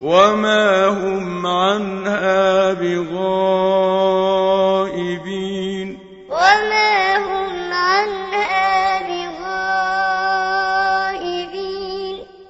وما هم عنها بغائبين وما